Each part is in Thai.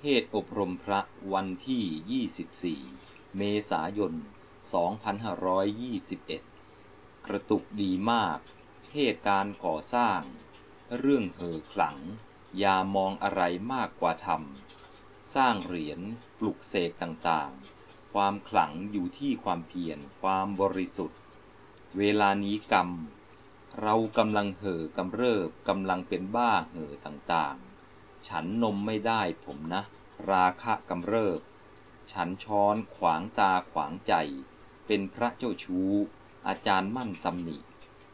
เทศอบรมพระวันที่ 24 เมษายน 2521 กระตุกดีมาก เทศการก่อสร้าง เรื่องเหอขลัง อย่ามองอะไรมากกว่าธรรม สร้างเหรียญปลุกเสกต่างๆ ความขลังอยู่ที่ความเพียร ความบริสุทธิ์ เวลานี้กรรม เรากำลังเห่อกำเริบกำลังเป็นบ้าเห่อต่างๆ ฉันนมไม่ได้ผมนะ ราคะกำเริบ ฉันช้อนขวางตาขวางใจ เป็นพระเจ้าชู้ อาจารย์มั่นตำหนิ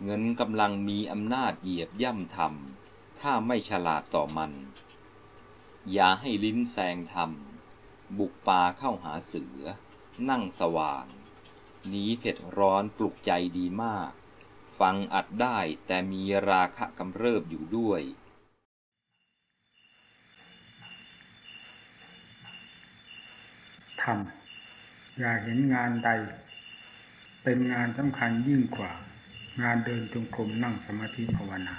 เงินกำลังมีอำนาจเหยียบย่ำทำถ้าไม่ฉลาดต่อมัน อย่าให้ลิ้นแซงทำบุกป่าเข้าหาเสือ นั่งสว่างหนีเผ็ดร้อนปลุกใจดีมาก ฟังอัดได้แต่มีราคะกำเริบอยู่ด้วย ทำอย่าเห็นงานใด เป็นงานสำคัญยิ่งกว่า งานเดินจงกรมนั่งสมาธิภาวนา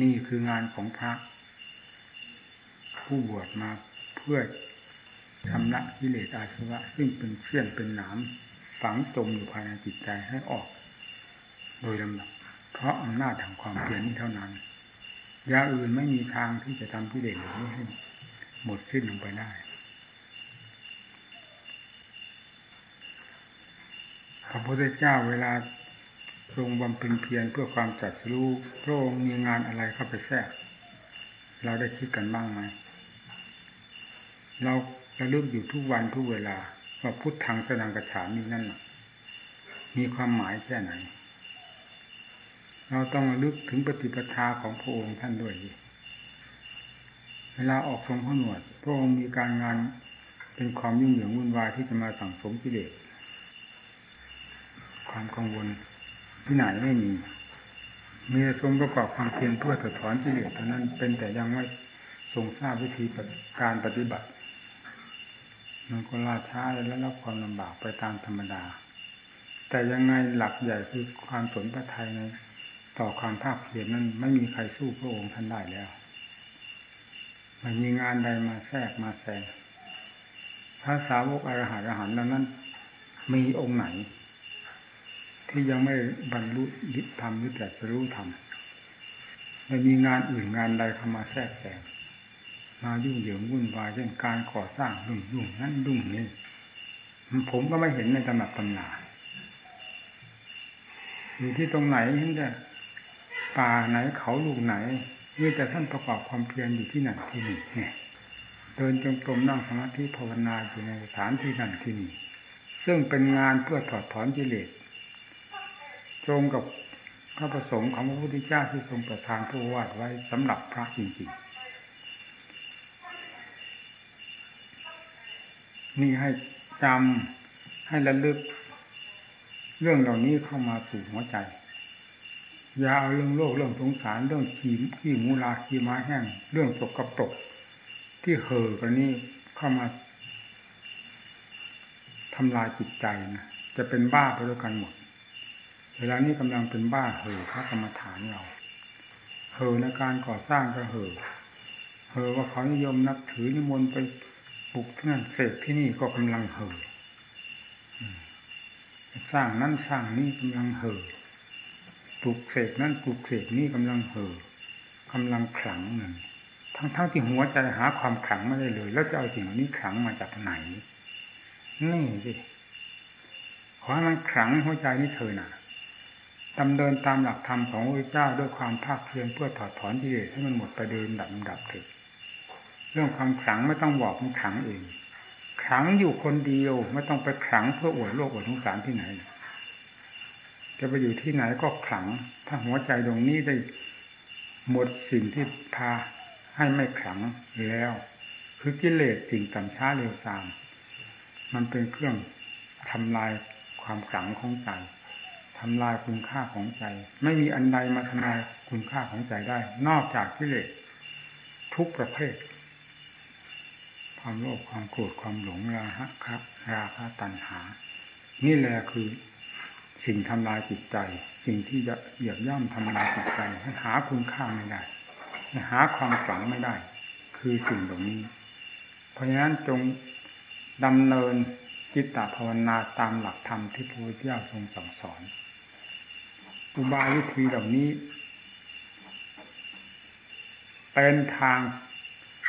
นี่คืองานของพระ ผู้บวชมาเพื่อชำระกิเลสอาสวะ ซึ่งเป็นเชี่ยนเป็นหนามฝังจมอยู่ภายในจิตใจให้ออก โดยลำดับ เพราะอำนาจแห่งความเพียรนี้เท่านั้นยาอื่นไม่มีทางที่จะทำกิเลสนี้ให้หมดสิ้นลงไปได้ พระพุทธเจ้าเวลาทรงบำเพ็ญเพียรเพื่อความจัดรู้พระองค์มีงานอะไรเข้าไปแทรก เราได้คิดกันบ้างไหม เราระลึกอยู่ทุกวันทุกเวลาว่าพุทธังสนังกระฉามีนั่นมีความหมายแค่ไหน เราต้องระลึกถึงปฏิปทาของพระองค์ท่านด้วย เวลาออกทรงพระหนวด พระองค์มีการงานเป็นความยุ่งเหยิงวุ่นวายที่จะมาสั่งสมกิเลส ความกังวลที่ไหนไม่มี มีทรงประกอบความเพียรเพื่อถอดถอนกิเลสเท่านั้นเป็นแต่ยังไม่ทรงทราบวิธีการปฏิบัติ มันก็ล่าช้าและรับความลำบากไปตามธรรมดา แต่ยังไงหลักใหญ่คือความสนพระไทยในต่อความภาคเพียรนั้นไม่มีใครสู้พระองค์ท่านได้แล้ว มันมีงานใดมาแทรกมาแซงพระสาวกอรหันต์อรหันต์นั้น มีองค์ไหน ที่ยังไม่บรรลุยิธรรมหรือแต่จะรู้ธรรมไม่มีงานอื่นงานใดเข้ามาแทรกแซงมายุ่งเหยิงวุ่นวายเช่นการก่อสร้างดุ่งยุ่งนั่นดุ่งนี่ผมก็ไม่เห็นในตำหนักตำนาอยู่ที่ตรงไหนที่จะป่าไหนเขาลูกไหนนี่แต่ท่านประกอบความเพียรอยู่ที่นั่นที่นี่เนี่ยเดินจงกรมนั่งสมาธิภาวนาอยู่ในสถานที่นั่นที่นี่ซึ่งเป็นงานเพื่อถอดถอนกิเลส ตรงกับพระประสงค์ของพระพุทธเจ้าที่ทรงประทานพระวาดไว้สำหรับพระจริงๆ นี่ให้จำให้ระลึก เรื่องเหล่านี้เข้ามาสู่หัวใจ อย่าเอาเรื่องโลกเรื่องสงสารเรื่องขีมขี้มูลาขี้ม้าแห้ง เรื่องตกกระตก ที่เห่อกันนี้เข้ามาทำลายจิตใจนะจะเป็นบ้าไปด้วยกันหมด เวลานี้กำลังเป็นบ้าเห่อพระกรรมฐานเราเห่อในการก่อสร้างก็เห่อเห่อว่าเขานิยมนับถือนิมนต์ไปปลุกที่นั่นเสกที่นี่ก็กำลังเห่อสร้างนั่นสร้างนี่กำลังเห่อปลุกเสกนั่นปลุกเสกนี่กำลังเห่อกำลังขลังหนึ่งทั้งๆทที่หัวใจหาความขลังไม่ได้เลย แล้วจะเอาสิ่งนี้ขลังมาจากไหนนี่สิขอให้มันขลังหัวใจนี่เธอหน่ะ ดำเนินตามหลักธรรมของพระเจ้าด้วยความภาคเพียรเพื่อถอดถอนกิเลสให้มันหมดไปเดินดับดับถิดเรื่องความขลังไม่ต้องบอกมันขลังเองขลังอยู่คนเดียวไม่ต้องไปขลังเพื่ออวดโลกอวดสงสารที่ไหน จะไปอยู่ที่ไหนก็ขลัง ถ้าหัวใจตรงนี้ได้หมดสิ่งที่พาให้ไม่ขลังแล้ว คือกิเลสสิ่งต่ำช้าเร็วซามมันเป็นเครื่องทำลายความขลังของใจ ทำลายคุณค่าของใจ ไม่มีอันใดมาทำลายคุณค่าของใจได้ นอกจากกิเลสทุกประเภท ความโลภความโกรธความหลงราคะครับราคะตัณหา นี่แหละคือสิ่งทำลายจิตใจ สิ่งที่จะเหยียบย่ำทำลายจิตใจให้หาคุณค่าไม่ได้หาความฝังไม่ได้ คือสิ่งเหล่านี้ เพราะฉะนั้นจงดำเนินจิตตภาวนาตามหลักธรรมที่พระพุทธเจ้าทรงสั่งสอน อุบายวิธีเหล่านี้ เป็นทาง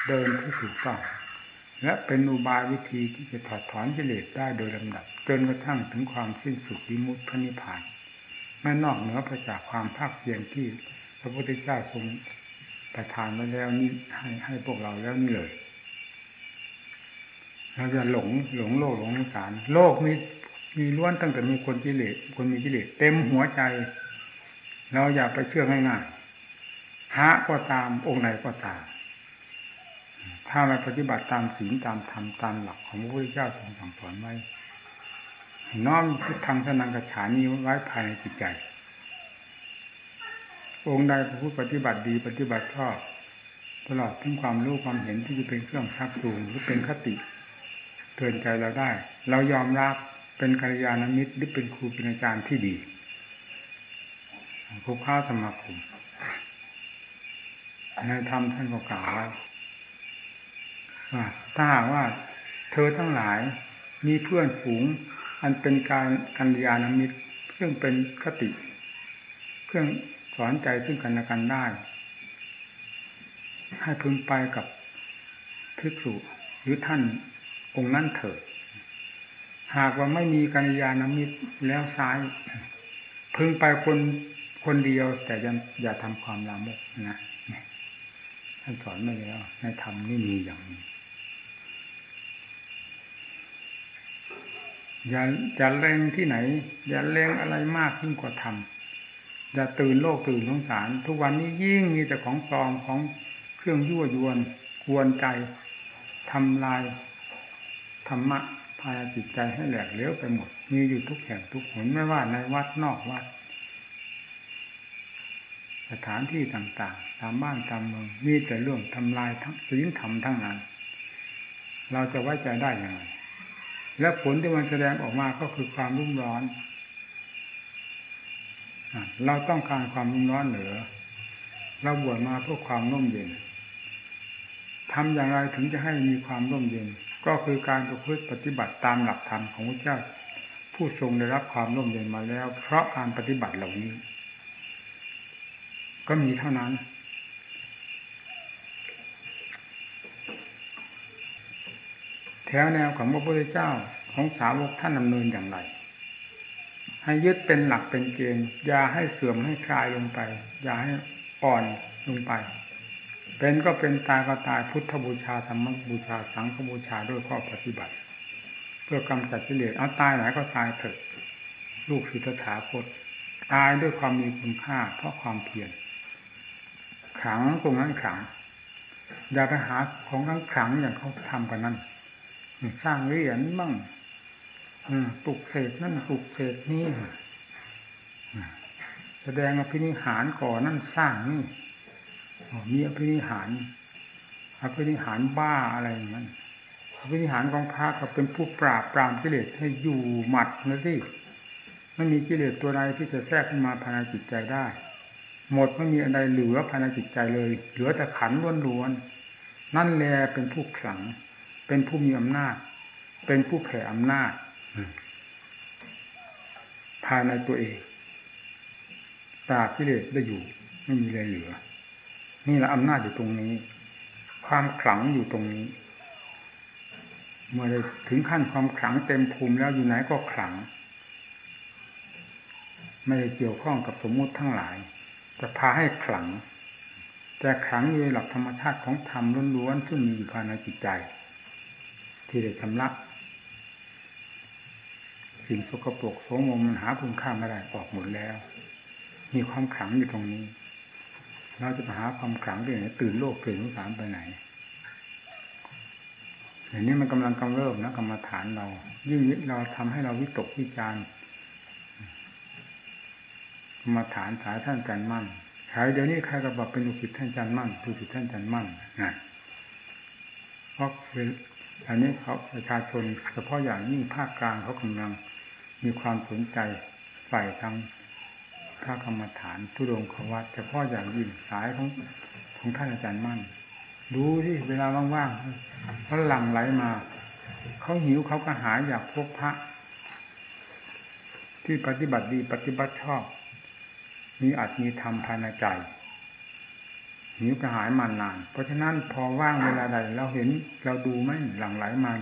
เดินที่ถูกต้องและเป็นอุบายวิธีที่จะถอดถอนกิเลสได้โดยลำดับ จนกระทั่งถึงความสิ้นสุดวิมุตติพระนิพพานไม่นอกเหนือไปจากความภาคเพียรที่พระพุทธเจ้าทรงประทานไว้แล้วนี่ให้ให้พวกเราแล้วนี่เลยเราจะหลงหลงโลกหลงสงสารโลกมีมีล้วนตั้งแต่มีคนกิเลสคนมีกิเลสเต็มหัวใจ เราอย่าไปเชื่อง่ายๆพระก็ตามองค์ไหนก็ตาม ถ้าไม่ปฏิบัติตามศีลตามธรรมตามหลักของพระพุทธเจ้าทรงสั่งสอนไว้ น้อมพุทธังสนังกระฉานี้ไว้ภายในจิตใจ องค์ใดผู้ปฏิบัติดีปฏิบัติชอบตลอดถึงความรู้ความเห็นที่จะเป็นเครื่องชักจูงหรือเป็นคติเตือนใจเราได้ เรายอมรับเป็นกัลยาณมิตรหรือเป็นครูเป็นอาจารย์ที่ดี ครูข้าสมาคมในธรรมท่านก็กล่าวไว้ว่าถ้าหากว่าเธอทั้งหลายมีเพื่อนฝูง อันเป็นการกัลยาณมิตรซึ่งเป็นคติ เครื่องสอนใจซึ่งกันและกันได้ ให้พึงไปกับภิกษุหรือท่านองค์นั้นเถิด หากว่าไม่มีกัญญาณมิตรแล้วซ้าย พึงไปคน คนเดียวแต่อย่าอย่าทำความลามกนะท่านสอนไม่แล้วในธรรมนี่มีอย่างนี้อย่าอย่าเล็งที่ไหน อย่าเล็งอะไรมากยิ่งกว่าธรรมอย่าตื่นโลกตื่นสงสาร ทุกวันนี้ยิ่งมีแต่ของปลอมของเครื่องยั่วยวนกวนใจทำลายธรรมะพาจิตใจให้แหลกเลี้ยวไปหมด มีอยู่ทุกแห่งทุกหนไม่ว่าในวัดนอกวัด สถานที่ต่างๆ ตามบ้านตามเมืองมีแต่เรื่องทำลายทั้งศีลธรรมทั้งนั้น เราจะไว้ใจได้ยังไงและผลที่มันแสดงออกมาก็คือความรุ่มร้อนเราต้องการความรุ่มร้อนเหนือเราบวชมาเพื่อความร่มเย็นทำอย่างไรถึงจะให้มีความร่มเย็น ก็คือการประพฤติปฏิบัติตามหลักธรรมของพระเจ้า ผู้ทรงได้รับความร่มเย็นมาแล้ว เพราะการปฏิบัติเหล่านี้ ก็มีเท่านั้น แถวแนวของพระพุทธเจ้าของสาวกท่านดำเนินอย่างไร ให้ยึดเป็นหลักเป็นเกณฑ์อย่าให้เสื่อมให้คลายลงไป อย่าให้อ่อนลงไป เป็นก็เป็นตายก็ตายพุทธบูชาธรรมบูชาสังฆบูชาด้วยข้อปฏิบัติ เพื่อกำจัดกิเลสเอาตายไหนก็ตายเถิดลูกศิษถาคตตายด้วยความมีคุณค่าเพราะความเพียร ขังตรงนั้นขังอย่าไปหาของขังขังอย่างเขาทำกันนั้นสร้างเหรียญบ้างปลุกเสกนั่นปลุกเสกนี่แสดงอภินิหารก่อนั่นสร้างนี่มีอภินิหารอภินิหารบ้าอะไรอย่างนั้นอภินิหารของพระก็เป็นผู้ปราบปรามกิเลสให้อยู่หมัดนะสิไม่มีกิเลสตัวใดที่จะแทรกขึ้นมาภายในจิตใจได้ หมดไม่มีอะไรเหลือภายในจิตใจเลย เหลือแต่ขันล้วนๆนั่นแหละเป็นผู้ขลัง เป็นผู้มีอำนาจ เป็นผู้แผ่อำนาจภายในตัวเองปราบกิเลสได้อยู่ ไม่มีอะไรเหลือ นี่แหละอำนาจอยู่ตรงนี้ ความขลังอยู่ตรงนี้ เมื่อได้ถึงขั้นความขลังเต็มภูมิแล้วอยู่ไหนก็ขลัง ไม่ได้เกี่ยวข้องกับสมมุติทั้งหลาย จะพาให้ขลังแต่ขลังอยู่ในหลักธรรมชาติของธรรมล้วนๆซึ่งมีอยู่ภายในจิตใจ ที่ได้ชำระสิ่งสกปรกโสมมมันหาคุณค่าไม่ได้ออกหมดแล้ว มีความขลังอยู่ตรงนี้ เราจะไปหาความขลังที่ไหนตื่นโลกตื่นสงสารไปไหนอย่างนี้มันกำลังกำเริบนะกรรมฐานเรา ยิ่งเราทำให้เราวิตกวิจารก รรมฐานสายท่านจันมั่นใครเดี๋ยวนี้ใครก็บอกเป็นลูกศิษย์ท่านจันมั่นลูกศิษย์ท่านจันมั่นนะเพราะอันนี้เขาประชาชนเฉพาะอย่างยิ่งภาคกลางเขากำลังมีความสนใจฝ่ายทางพระกรรมฐานทุดงขวัตเฉพาะอย่างยิ่งสายของของท่านอาจารย์มั่น ดูที่เวลาว่างๆเขาหลั่งไหลมา เขาหิวเขาก็หาอยากพบพระ ที่ปฏิบัติดีปฏิบัติชอบ มีอัตมีธรรมภายในใจหิวกระหายมานาน เพราะฉะนั้นพอว่างเวลาใด เราเห็นเราดูไหมหลังไหลมา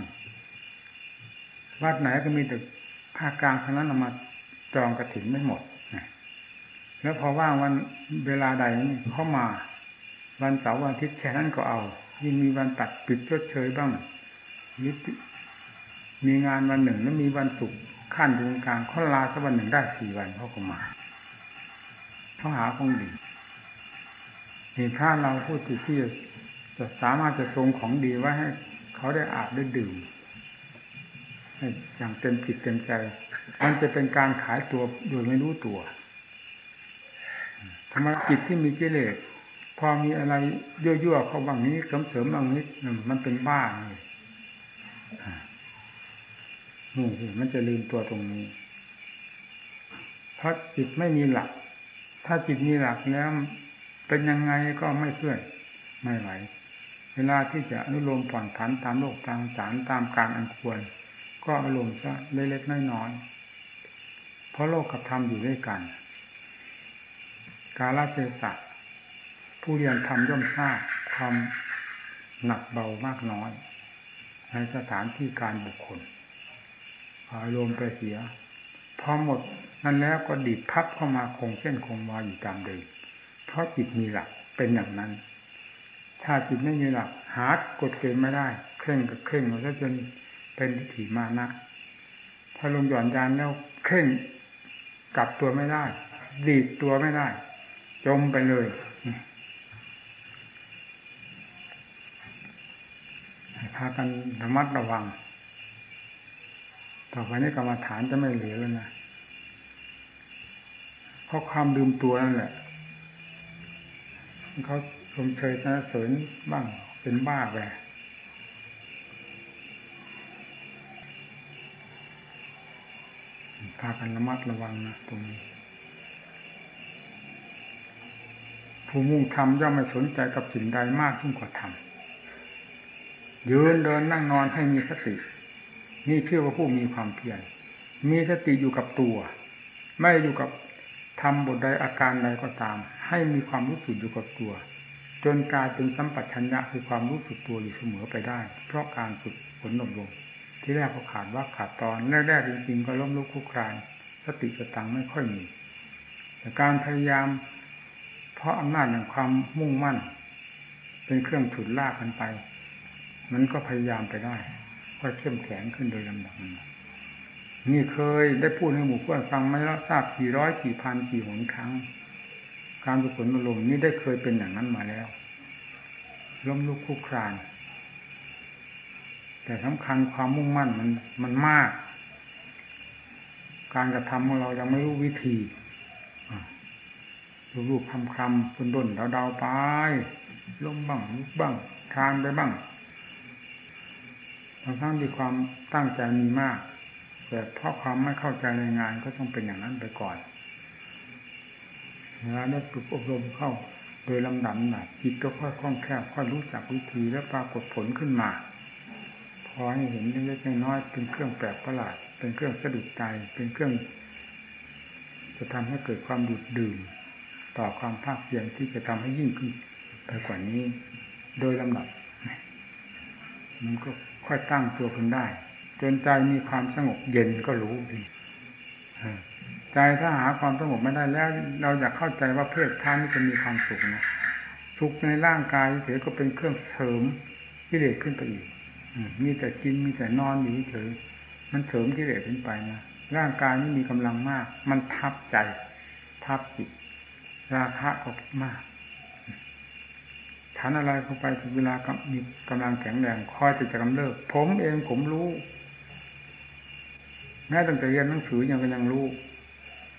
วัดไหนก็มีแต่ภาคกลางเท่านั้นเอามาจองกระถิ่นไม่หมดแล้วพอว่างวันเวลาใดเข้ามา วันเสาร์วันอาทิตย์แค่นั้นก็เอา ยิ่งมีวันตัดปิดชดเชยบ้างนิมีงานวันหนึ่งแล้วมีวันศุกร์ขั้นตรงกลางเขาลาสักวันหนึ่งได้สี่วันเขาก็มา เขาหาคงดีเห็นถ้าเราพูดที่จะสามารถจะทรงของดีไว้ให้เขาได้อาบได้ดื่มอย่างเต็มจิตเต็มใจ มันจะเป็นการขายตัวโดยไม่รู้ตัวธรรมจิตที่มีกิเลสพอมีอะไรยั่วๆเขาบางนี้เสริมๆบางนี้มันเป็นบ้าเลยนี่มันจะลืมตัวตรงนี้ เพราะจิตไม่มีหลัก ถ้าจิตมีหลักแล้วเป็นยังไงก็ไม่เคลื่อนไม่ไหว เวลาที่จะอนุโลมผ่อนผันตามโลกตามสารตามการอันควร ก็อารมณ์ซะเล็กๆน้อยๆเพราะโลกกับธรรมอยู่ด้วยกัน กาลเทศะผู้เรียนธรรมย่อมทราบความหนักเบามากน้อย ในสถานที่การบุคคลอารมณ์ไปเสีย พอหมดนั้นแล้วก็ดีดพับเข้ามาคงเส้นคงวาอยู่ตามเดิมเพราะจิตมีหลักเป็นอย่างนั้น ถ้าจิตไม่มีหลัก หากฎเกณฑ์ไม่ได้ เคร่งกับเคร่งมาแล้วจนเป็นทิฏฐิมานะถ้าลงหย่อนยานแล้วเคร่งกลับตัวไม่ได้ ดีดตัวไม่ได้ จมไปเลยพากันระมัดระวัง ต่อไปนี้กรรมฐานจะไม่เหลือแล้วนะเพราะความดื่มตัวนั่นแหละเขาชมเชยนะเสริญบ้างเป็นบ้าไปพากันระมัดระวังนะตรงนี้ผู้มุ่งทำย่อมไม่สนใจกับสิ่งใดมากยิ่งกว่าทำยืนเดินนั่งนอนให้มีสติ นี่ชื่อว่าผู้มีความเพียรมีสติอยู่กับตัว ไม่อยู่กับทำบทใดอาการใดก็ตาม ให้มีความรู้สึกอยู่กับตัว จนกลายเป็นสัมปชัญญะคือความรู้สึกตัวอยู่เสมอไปได้ เพราะการฝึกฝนอบรมที่แรกก็ขาดว่าขาดตอนแรกๆจริงๆก็ล้มลุกคลุกครานสติสตังไม่ค่อยมีแต่การพยายาม เพราะอำนาจแห่งความมุ่งมั่น เป็นเครื่องฉุดลากกันไป มันก็พยายามไปได้ ค่อยเข้มแข็งขึ้นโดยลำดับนี่เคยได้พูดให้หมู่เพื่อนฟังไม่ทราบกี่ร้อยกี่พันกี่หนครั้ง การกุศลอารมนี่ได้เคยเป็นอย่างนั้นมาแล้วล้มลุกคุกคราน แต่สำคัญความมุ่งมั่นมันมันมาก การกระทำของเรายังไม่รู้วิธีรูปคำคำคนดนเดาๆไปล้มบ้างลุกบ้างทานไปบ้าง บางครั้งมีความตั้งใจมีมาก แต่เพราะความไม่เข้าใจในงานก็ต้องเป็นอย่างนั้นไปก่อนเวลาได้ฝึกอบรมเข้า โดยลำดับหนักจิตก็ค่อยคล่องแคล่วค่อยรู้จักวิธีและปรากฏผลขึ้นมา พอให้เห็นเล็กน้อยเป็นเครื่องแปลกประหลาด เป็นเครื่องสะดุดใจเป็นเครื่อง จะทำให้เกิดความดุดดื่ม ต่อความภาคเพียรที่จะทำให้ยิ่งขึ้นไปกว่านี้ โดยลำดับมันก็ ค่อยตั้งตัวขึ้นได้ จนใจมีความสงบเย็นก็รู้ดีใจถ้าหาความสงบไม่ได้แล้ว เราอยากเข้าใจว่าเพศท่านนี่จะมีความสุขนะสุขในร่างกายเฉยก็เป็นเครื่องเสริมกิเลสขึ้นไปอีกมีแต่กินมีแต่นอนอยู่เฉยมันเสริมกิเลสขึ้นไปนะร่างกายนี่มีกำลังมาก มันทับใจ ทับจิตราคะก็มาก ฐานอะไรเข้าไปถึงเวลามีกำลังแข็งแรงคอยจะจะกำเริบผมเองผมรู้แม้ตั้งแต่เรียนหนังสือยังก็ยังรู้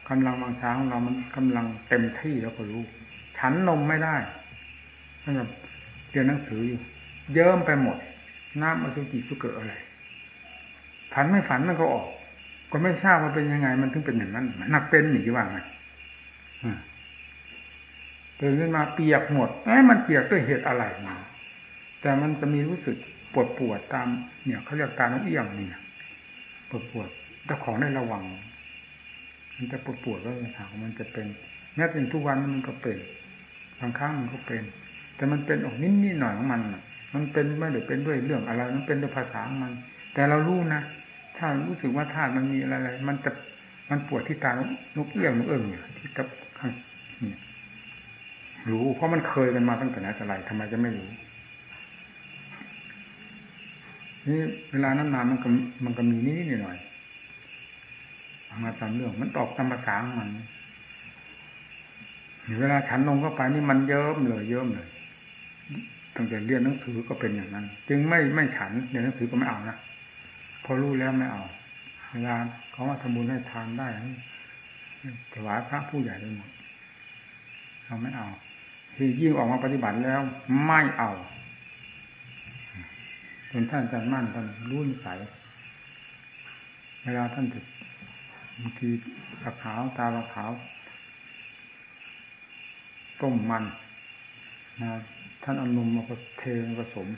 กำลังบางช้างเรามันกำลังเต็มที่แล้วก็รู้ฉันนมไม่ได้สำหรับเรียนหนังสืออยู่เยิ้มไปหมด น้ำอสุจิสุเกิดอะไรฝันไม่ฝันมันก็ออก ก็ไม่ทราบว่าเป็นยังไง มันถึงเป็นอย่างนั้นนักเป็นหนีว่าไง ตื่นขึ้นมาเปียกหมดเอ้มันเปียกด้วยเหตุอะไรมาแต่มันจะมีรู้สึกปวดปวดตามเนี่ยเขาเรียกตานกเอี้ยงเนี่ยปวดปวดเจ้าของได้ระวัง มันจะปวดปวดก็ถามมันจะเป็นแม้เป็นทุกวันมันก็เป็นบางครั้งมันก็เป็น แต่มันเป็นออกนิดนิดหน่อยของมันมันเป็นไม่ได้เป็นด้วยเรื่องอะไร มันเป็นด้วยภาษาของมัน แต่เรารู้นะถ้ารู้สึกว่าธาตุมันมีอะไร มันจะมันปวดที่ตานกเอี้ยงนกเอิ่งเนี่ยที่กับ รู้ เพราะมันเคยกันมาตั้งแต่ไหนแต่ไรทำไมจะไม่รู้นี่เวลานั้นมามันก็มันก็มีนิดหน่อยมาตามเรื่อง มันตอบตามภาษาของมัน เวลาฉันลงเข้าไปนี่มันเยิ้มเลยเยิ้มเลยตั้งแต่เรียนหนังสือก็เป็นอย่างนั้น จึงไม่ไม่ฉันเรียนหนังสือก็ไม่เอานะพอรู้แล้วไม่เอา เวลาเขาว่าทำบุญให้ทานได้ถวายพระผู้ใหญ่เลยหมดเราไม่เอา ที่ยิ่งออกมาปฏิบัติแล้ว ไม่เอาจนท่านอาจารย์มั่นท่านรุ่นใสเวลาท่านจะบางทีตะขาวตาตะขาวต้มมันนะท่านเอานมมาเทผสม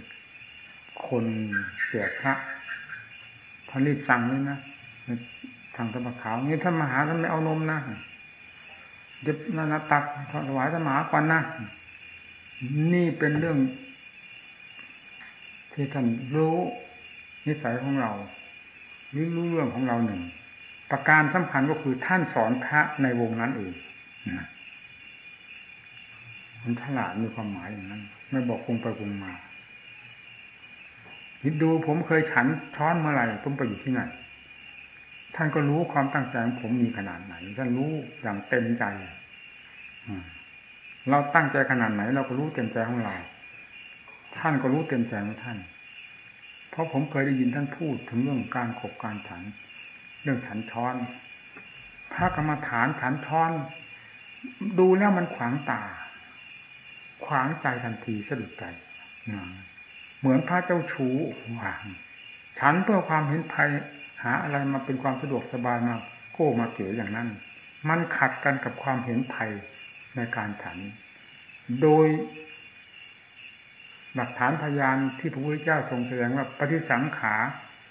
คนเสียพระท่านรีบสั่งเลยนะทางตะบะขาวนี่ท่านมหาท่านไม่เอานมนะ เดี๋ยวนาตักถวายสมาก่อนนะนี่เป็นเรื่อง ที่ท่านรู้นิสัยของเราหรือรู้เรื่องของเราหนึ่ง ประการสำคัญก็คือท่านสอนพระในวงนั้นเองนะมันฉลาดมีความหมายอย่างนั้น ไม่บอกคงไปคงมาคิดดูผมเคยฉันช้อนเมื่อไหร่ผมไปอยู่ที่ไหน ท่านก็รู้ความตั้งใจของผมมีขนาดไหน ท่านรู้อย่างเต็มใจเราตั้งใจขนาดไหน เราก็รู้เต็มใจของเราท่านก็รู้เต็มใจของท่าน เพราะผมเคยได้ยินท่านพูดถึงเรื่องการขบการฉัน เรื่องฉันช้อนพระกรรมฐานฉันช้อน ดูแล้วมันขวางตา ขวางใจทันทีสะดุดใจเหมือนพระเจ้าชู้วางฉันเพื่อความเห็นภัย หาอะไรมาเป็นความสะดวกสบายมาโก้มาเก๋อย่างนั้น มันขัดกันกับความเห็นภัยในการฉัน โดย หลักฐานพยานที่พระพุทธเจ้าทรงแสดงว่าปฏิสังขา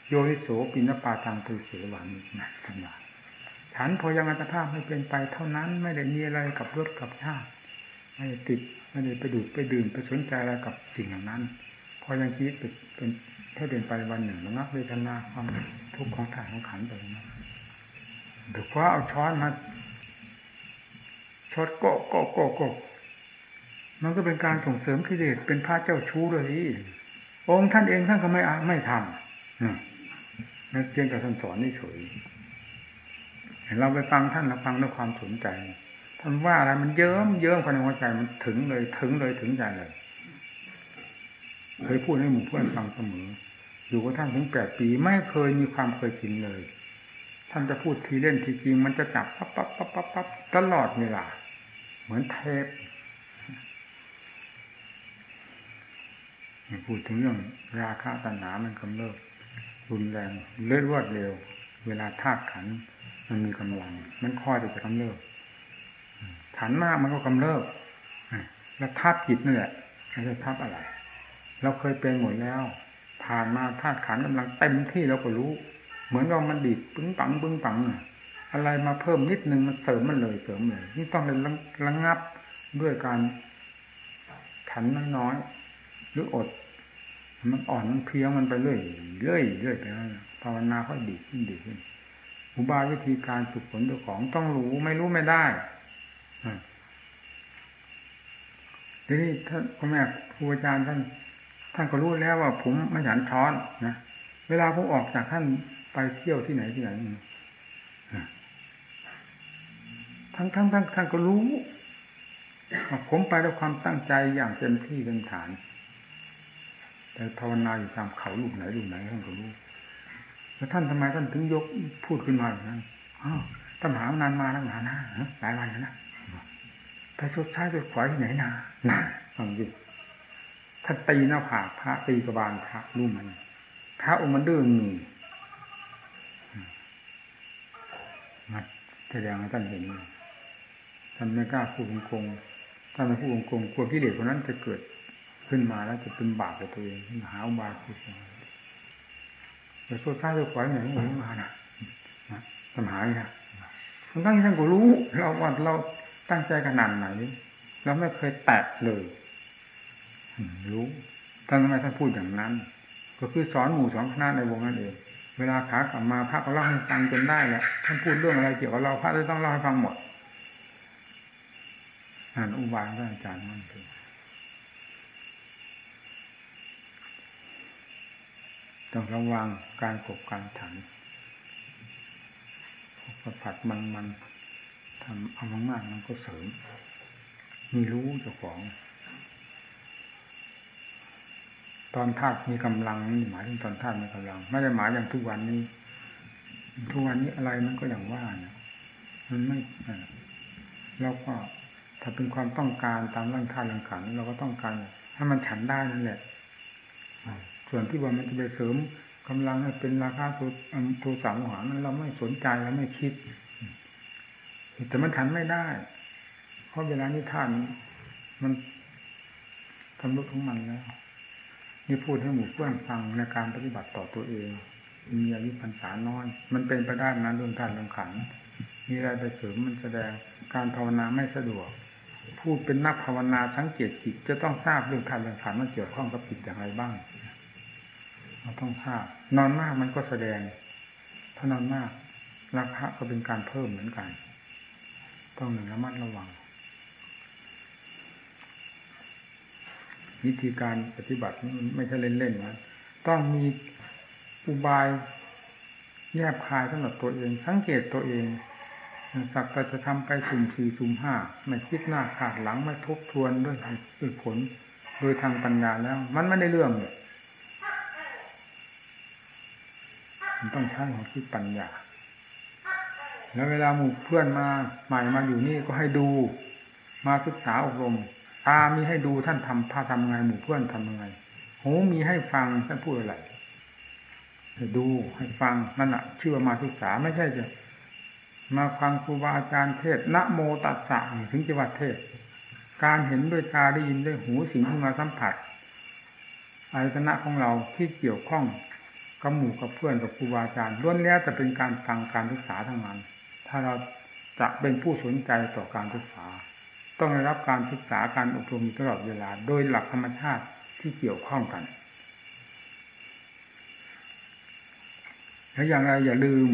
โยนิโสปินปาตังปุเสวานินะท่านว่าฉันพอยังอัตภาพไม่เป็นไปเท่านั้นไม่ได้มีอะไรกับรถกับชาติไม่ได้ติดไม่ได้ไปดูดไปดื่มไปสนใจอะไรกับสิ่งเหล่านั้น พอยังคิดเป็นถ้าเดินไปวันหนึ่งระงับเวทนาความ ทุกข์ของถ่ายของขันไปนะหรือว่าเอาช้อนมาชดโกโกโกโกมันก็เป็นการส่งเสริมกิเลสเป็นพระเจ้าชู้เลยองค์ท่านเองท่านก็ไม่ไม่ทำนั่นเพียงแต่ท่านสอนนี่เฉยเราไปฟังท่านเราฟังด้วยความสนใจท่านว่าอะไรมันเยิ้มเยิ้มภายในหัวใจมันถึงเลยถึงเลยถึงใจเลยเคยพูดให้หมู่เพื่อนฟังเสมอ อยู่กับท่านถึงแปดปีไม่เคยมีความเคยชินเลย ท่านจะพูดทีเล่นทีจริง มันจะจับปั๊บปั๊บปั๊บปั๊บปั๊บตลอดเวลา เหมือนเทปพูดถึงเรื่องราคาตัณหามันกำเริบรุนแรงเลือดรวดเร็ว เวลาธาตุขัน มันมีกำลัง มันคอยจะกำเริบขันมากมันก็กำเริบแล้วธาตุจิตนี่แหละม่ใช่ธาตุอะไร เราเคยเป็นหมดแล้ว ผ่านมาธาตุขันกำลังเต็มที่เราก็รู้ เหมือนเรามันดีดปึ้งปังปึ้งปังอะไรมาเพิ่มนิดนึงมันเสริมมันเลยเสริมเลยนี่ต้องเป็นระงับด้วยการขันน้อยหรืออด มันอ่อนมันเพียงมันไปเรื่อยเรื่อยเรื่อยไปภาวนาค่อยดีขึ้นดีขึ้นอุบายวิธีการฝึกฝนตัวของต้องรู้ไม่รู้ไม่ได้ทีนี้ท่านพ่อแม่ครูอาจารย์ท่าน ท่านก็รู้แล้วว่าผมไม่ฉันช้อนนะเวลาผมออกจากท่านไปเที่ยวที่ไหนที่ไหนทั้งทั้งทั้งท่านก็รู้ผมไปด้วยความตั้งใจอย่างเต็มที่เต็มฐาน แต่ภาวนาอยู่ตามเขาลูกไหนลูกไหนท่านก็รู้แล้วท่านทำไมท่านถึงยกพูดขึ้นมาอย่างนั้นอ้าวตำหานานมาแล้วหนานะหลายวันแล้วนะไปชดใช้ไปขวายที่ไหนนานาฟังดิ ท่านตีหน้าผากพระตีกระบาลพระรู้มัน พระองค์มันดื้อมีมาแสดงให้ท่านเห็นท่านไม่กล้าพูดงงท่านไม่พูดงงกลัวกิเลสคนนั้นจะเกิดขึ้นมาแล้วจะเป็นบาปกับตัวเองหาอุบายคือแต่โซ่ท้ายตัวขวาอย่างนี้มานะปัญหาเนี่ยทั้งที่ท่านก็รู้เราว่าเราตั้งใจขนาดไหนเราไม่เคยแตะเลย รู้ท่านทำไมท่านพูดอย่างนั้น ก็คือสอนหมู่สอนคณะในวงนั่นเองเวลาขากลับมาพระก็เล่าให้ฟังจนได้แหละท่านพูดเรื่องอะไรเกี่ยวกับเราพระจะต้องเล่าให้ฟังหมดอ่านอุบายท่านอาจารย์มั่นคือต้องระวังการกบการถันประผัดมันมันทำเอามากๆมันก็เสริมมีรู้เจ้าของ ตอนธาตุมีกำลังนี่หมายถึงตอนธาตุมีกำลัง ไม่ได้หมายอย่างทุกวันนี้ ทุกวันนี้อะไรมันก็อย่างว่าเนี่ยมันไม่เราก็ถ้าเป็นความต้องการตามร่างธาตุร่างขันเราก็ต้องการให้มันฉันได้นั่นแหละส่วนที่ว่ามันจะไปเสริมกำลังให้เป็นราคาตัวตัวสามหารนั้นเราไม่สนใจเราไม่คิด แต่มันทันไม่ได้เพราะเวลานี้ท่านมันทำรุกของมันแล้ว นี่พูดให้หมู่เพื่อนฟังในการปฏิบัติต่อตัวเอง มีอายุพรรษาน้อย มันเป็นไปได้นะเรื่องท่านรื่องขันมีอะไรไปเสริมมันแสดงการภาวนาไม่สะดวก พูดเป็นนักภาวนาสังเกตจิตจะต้องทราบเรื่องท่านรื่องขันมันเกี่ยวข้องกับจิตอย่างไรบ้างเราต้องทราบนอนมากมันก็แสดง ถ้านอนมากราคาก็เป็นการเพิ่มเหมือนกัน ต้องหนึ่งระมัดระวัง วิธีการปฏิบัตินี่ไม่ใช่เล่นๆนะต้องมีอุบายแยบคายสำหรับตัวเอง สังเกตตัวเองสักแต่จะทำไปสุ่มสี่สุ่มห้าไม่คิดหน้าขาดหลังไม่ทบทวนด้วยด้วยผลโดยทางปัญญาแล้ว มันไม่ได้เรื่องเลยมันต้องใช้ของคิดปัญญา แล้วเวลาหมู่เพื่อนมาใหม่มาอยู่นี่ก็ให้ดู มาศึกษาอบรม ตามีให้ดูท่านทำพาทำไงหมู่เพื่อนทำยังไงหูมีให้ฟังท่านพูดอะไรดูให้ฟังนั่นแหะชื่อมาศึกษาไม่ใช่จะมาฟังครูบาอาจารย์เทศนะโมตัสสะถึงจะว่าเทศ การเห็นด้วยตาได้ยินด้วยหูสิ่งที่มาสัมผัสอายตนะของเราที่เกี่ยวข้องกับหมู่กับเพื่อนกับครูบาอาจารย์ล้วนแล้วจะเป็นการฟังการศึกษาทั้งนั้น ถ้าเราจะเป็นผู้สนใจต่อการศึกษา ต้องได้รับการศึกษาการอบรมตลอดเวลา โดยหลักธรรมชาติที่เกี่ยวข้องกันและอย่างไรอย่าลืม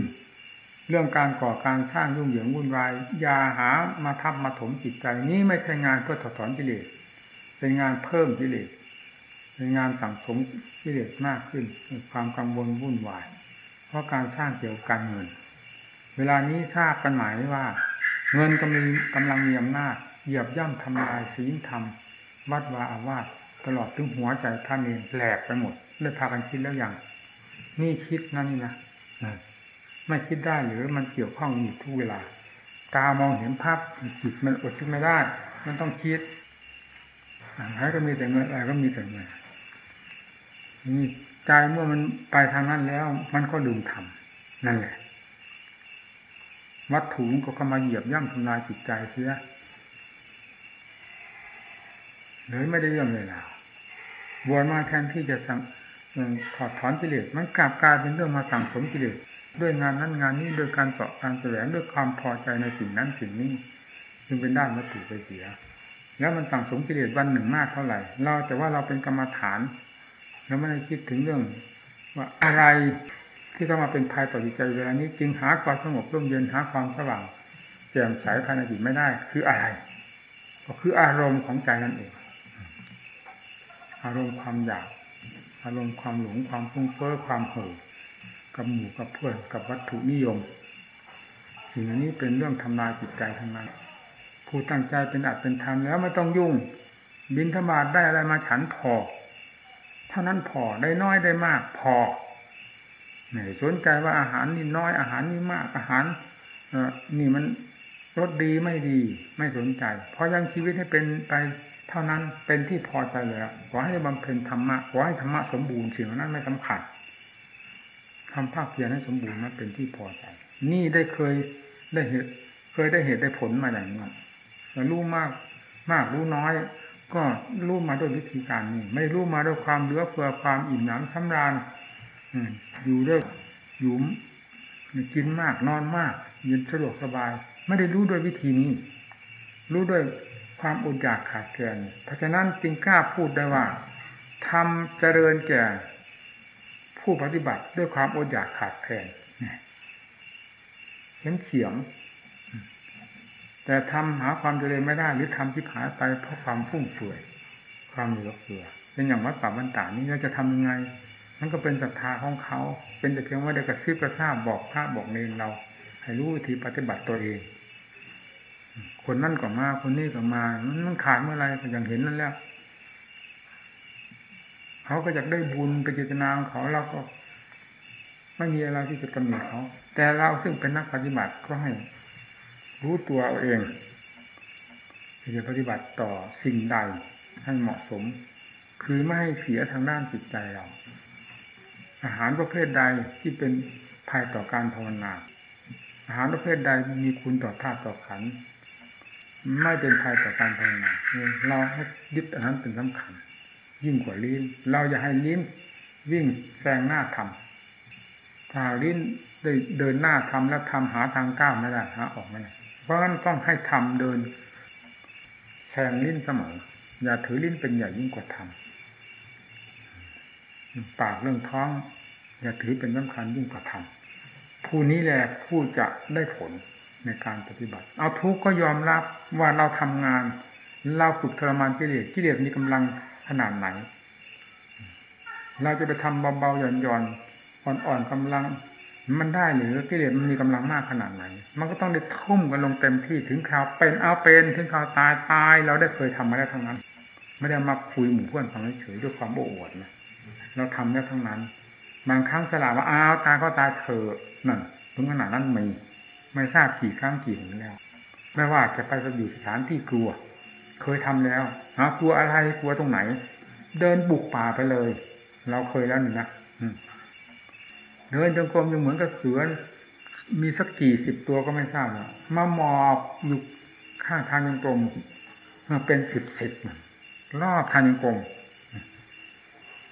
เรื่องการก่อการสร้างยุ่งเหยิงวุ่นวายอย่าหามาทับมาถมจิตใจนี้ไม่ใช่งานเพื่อถอดถอนกิเลสเป็นงานเพิ่มกิเลสเป็นงานสั่งสมกิเลสมากขึ้นความกังวลวุ่นวาย เพราะการสร้างเกี่ยวกับเงิน เวลานี้ทราบกันหมายว่า เงินกำลังกำลังมีอำนาจ เหยียบย่ำทำลายศีลธรรม วัดวาอาวาสตลอดถึงหัวใจท่านเองแหลกไปหมดเลยพากันคิดแล้วอย่าง นี่คิดนั่นนี่นะไม่คิดได้หรือมันเกี่ยวข้องอยู่ทุกเวลา ตามองเห็นภาพจิตมันอดคิดไม่ได้ มันต้องคิดอะไรก็มีแต่เงินอะไรก็มีแต่เงินนี่ใจเมื่อมันไปทางนั้นแล้ว มันก็ลืมทำนั่นแหละวัตถุก็เข้ามาเหยียบย่ำทำลายจิตใจเสีย เลยไม่ได้เรื่องเลยแล้ววนมาแทนที่จะสั่งถอดถอนกิเลสมันกลับกลายเป็นเรื่องมาสั่งสมกิเลสด้วยงานนั้นงานนี้ด้วยการเสาะการแสวงด้วยความพอใจในสิ่งนั้นสิ่งนี้จึงเป็นด้านวัตถุไปเสีย แล้วมันสั่งสมกิเลสวันหนึ่งมากเท่าไหร่ เราแต่ว่าเราเป็นกรรมฐานเราไม่ได้คิดถึงเรื่อง ว่าอะไรที่เข้ามาเป็นภัยต่อจิตใจเวลานี้จึงหาความสงบร่มเย็นหาความสว่างแจ่มใสภายในจิตไม่ได้ คืออะไร ก็คืออารมณ์ของใจนั่นเอง อารมณ์ความอยาก อารมณ์ความหลงความฟุ้งเฟ้อความเห่อกับหมู่กับเพื่อนกับวัตถุนิยม สิ่งนี้เป็นเรื่องทำลายจิตใจทั้งนั้นผู้ตั้งใจเป็นอัตเป็นธรรมแล้วไม่ต้องยุ่ง บินธบาตได้อะไรมาฉันพอ เท่านั้นพอได้น้อยได้มากพอไม่สนใจว่าอาหารนี่น้อยอาหารนี่มากอาหารเออนี่มันรสดีไม่ดีไม่สนใจ เพราะยังชีวิตให้เป็นไป เท่านั้นเป็นที่พอใจแล้วขอให้บำเพ็ญธรรมะขอให้ธรรมะสมบูรณ์สิ่งนั้นไม่สำคัญทำภาคเพียรให้สมบูรณ์นั้นเป็นที่พอใจ นี่ได้เคยได้เหตุเคยได้เหตุได้ผลมาอย่างนี้รู้มากมากรู้น้อย ก็รู้มาด้วยวิธีการนี้ ไม่รู้มาด้วยความเลือเฟือความอิ่มหนำสำราญอยู่ด้วยอยู่กินมากนอนมากเย็นสะดวกสบาย ไม่ได้รู้ด้วยวิธีนี้ รู้ด้วย ความอดอยากขาดแคลนเพราะฉะนั้นจึงกล้าพูดได้ว่าทำเจริญแก่ ผู้ปฏิบัติด้วยความอดอยากขาดแคลนเห็นเขียง แต่ทำหาความเจริญไม่ได้หรือทำที่หายไปเพราะความฟุ่มเฟือยความเหลือเฟือเป็นอย่างวัดป่าบรรดานี้เราจะทำยังไงมันก็เป็นศรัทธาของเขา เป็นแต่เพียงว่าได้กระซิบกระซาบบอกพระบอกเนรเรา ให้รู้วิธีปฏิบัติตัวเอง คนนั่นก็มา คนนี้ก็มา มันขาดเมื่อไรอย่างเห็นนั่นแล้วเขาก็อยากได้บุญไปเจตนาของเขาเราก็ ไม่มีอะไรที่จะกำหนดเขาแต่เราซึ่งเป็นนักปฏิบัติก็ให้ รู้ตัวเอาเองจะปฏิบัติต่อสิ่งใดให้เหมาะสม คือไม่ให้เสียทางด้านจิตใจเรา อาหารประเภทใดที่เป็นภัยต่อการภาวนาอาหารประเภทใดมีคุณต่อธาตุต่อขัน ไม่เป็นภัยต่อการภาวนาเราให้ยึดอันนั้นเป็นสำคัญ ยิ่งกว่าลิ้น เราอย่าให้ลิ้นวิ่งแซงหน้าทำถ้าลิ้นได้เดินหน้าทำแล้วทำหาทางก้าวไม่ได้หาออกไม่ได้เพราะฉะนั้นต้องให้ทำเดินแทงลิ้นเสมออย่าถือลิ้นเป็นใหญ่ยิ่งกว่าทำปากเรื่องท้อง อย่าถือเป็นสำคัญยิ่งกว่าทำผู้นี้แหละผู้จะได้ผล ในการปฏิบัติ เอาทุกข์ก็ยอมรับว่าเราทำงาน เราฝึกทรมานกิเลสกิเลสมีกำลังขนาดไหน เราจะไปทำเบาๆหย่อนๆอ่อนๆกำลัง มันได้หรือกิเลสมันมีกำลังมากขนาดไหน มันก็ต้องได้ทุ่มกันลงเต็มที่ถึงคราวเป็นเอาเป็นถึงคราวตายตายเราได้เคยทำมาแล้วทั้งนั้น ไม่ได้มาคุยหมู่เพื่อนฟังเฉยด้วยความโอ้อวดนะเราทำแล้วทั้งนั้น บางครั้งสละว่าอ้าวตายก็ตายเถอะนั่นถึงขนาดนั้นมี ไม่ทราบกี่ครั้งกี่หนแล้ว ไม่ว่าจะไปอยู่สถานที่กลัว เคยทำแล้วหากลัวอะไรกลัวตรงไหน เดินบุกป่าไปเลย เราเคยแล้วนี่นะเดินจงกรมยังเหมือนกับเสือมีสักกี่สิบตัวก็ไม่ทราบมาหมอบอยู่ข้างทางยังกรมมาเป็นสิบสิบรอบทางยังกรม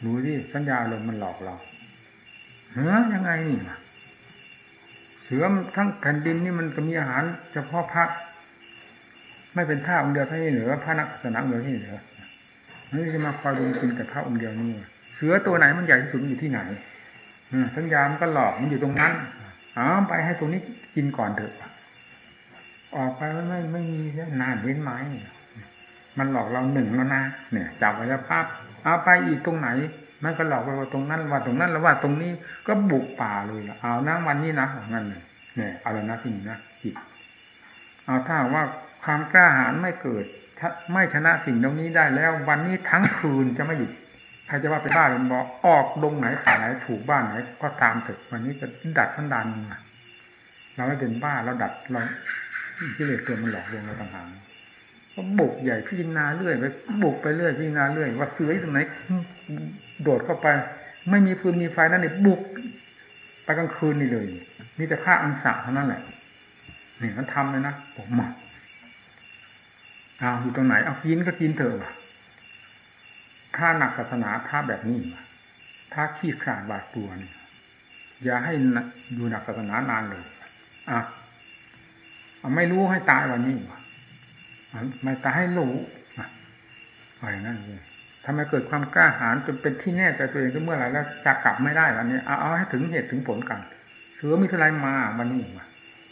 ดูที่สัญญาลมมันหลอกเราเฮ้ยยังไงนี่ เสือทั้งแผ่นดินนี่มันก็มีอาหาร เฉพาะพระ ไม่เป็นท่าองค์เดียวเท่านี้เหรือพระนักสนังเดียวที่เหลือนี่จะมาคอยดูกินกับพระองค์เดียวนี่เสือตัวไหนมันใหญ่ที่สุดอยู่ที่ไหนสัญญามันก็หลอกมันอยู่ตรงนั้นเอาไปให้ตรงนี้กินก่อนเถอะ ออกไปไม่ไม่มีนานเว้นไม้มันหลอกเราหนึ่งแล้วนะเนี่ยจับไว้แล้วภาพเอาไปอีกตรงไหน มันก็หลอกไปว่าตรงนั้นว่าตรงนั้นแล้วว่าตรงนี้ก็บุกป่าเลยเอานะวันนี้นะงั้นเนี่ยเอาเลยนะที่นี่นะจิตเอาถ้าว่าความกล้าหาญไม่เกิดไม่ชนะสิ่งตรงนี้ได้แล้ว วันนี้ทั้งคืนจะไม่หยุดใครจะว่าเป็นบ้าเป็นบอกออกดงไหนขาไหนถูกบ้านไหนก็ตามเถอะวันนี้จะดัดสันดานเราไม่เป็นบ้าเราดัดเราที่เหลือตัวมันหลอกลวงเราต่างหากก็บุกใหญ่พิจารณาเรื่อยไปบุกไปเรื่อยพิจารณาเรื่อยว่าเสือตรงไหน โดดเข้าไป ไม่มีฟืนมีไฟนั่นนี่บุกไปกลางคืนนี่เลย มีแต่ฆ่าอังสะเท่านั้นแหละนี่มันทำเลยนะผมมาเอาอยู่ตรงไหนเอากินก็กินเถอะถ้าหนักศาสนาถ้าแบบนี้ถ้าขี้ขาดบาดตัวนี่อย่าให้อยู่หนักศาสนานานเลยอะไม่รู้ให้ตายวันนี้ไม่ตายให้รู้อะไรนั่นเลย ทำไมเกิดความกล้าหาญจนเป็นที่แน่ใจตัวเองก็เมื่อไหร่แล้วจะกลับไม่ได้วันนี้เอาเอาให้ถึงเหตุถึงผลกัน เสือมีทลายมาวันนี้มา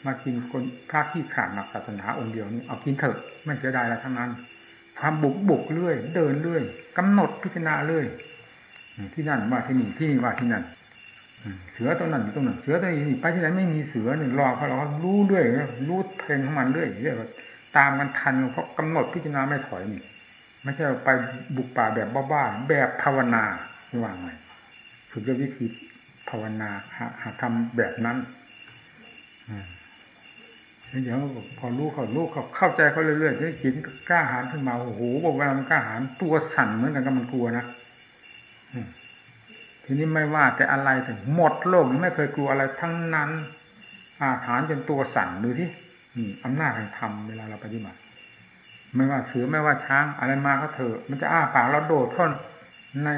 มากินคนพระที่ขาดหนักศาสนาองค์เดียวนี่เอากินเถอะไม่เสียดายแล้วทั้งนั้นทำบุกบุกเรื่อย เดินเรื่อยกำหนดพิจารณาเรื่อยที่นั่นว่าที่นี่ที่นี่ว่าที่นั่นเสือตรงนั้นตรงนั้นเสือตรงนี้ไปที่ไหนไม่มีเสือหนึ่งรอเขาเรารู้ด้วยรู้เพลงของมันเรื่อยเรื่อยตามกันทันเพราะกำหนดพิจารณาไม่ถอยนี่ ไม่ใช่ไปบุกป่าแบบบ้าๆแบบภาวนาว่าไงฝึกวิธีภาวนาหาทำแบบนั้นเดี๋ยวพอรู้เขารู้เขาเข้าใจเขาเรื่อยๆจะจิตกล้าหาญขึ้นมาโอ้โหบอกเวลามันกล้าหาญตัวสั่นเหมือนกันกับมันกลัวนะทีนี้ไม่ว่าแต่อะไรถึงหมดโลกไม่เคยกลัวอะไรทั้งนั้น อาหารจนตัวสั่นดูที่อำนาจแห่งธรรมเวลาเราปฏิบัติ ไม่ว่าเสือไม่ว่าช้าง อะไรมาก็เถอะ มันจะอ้าปากเราโดดเข้าใน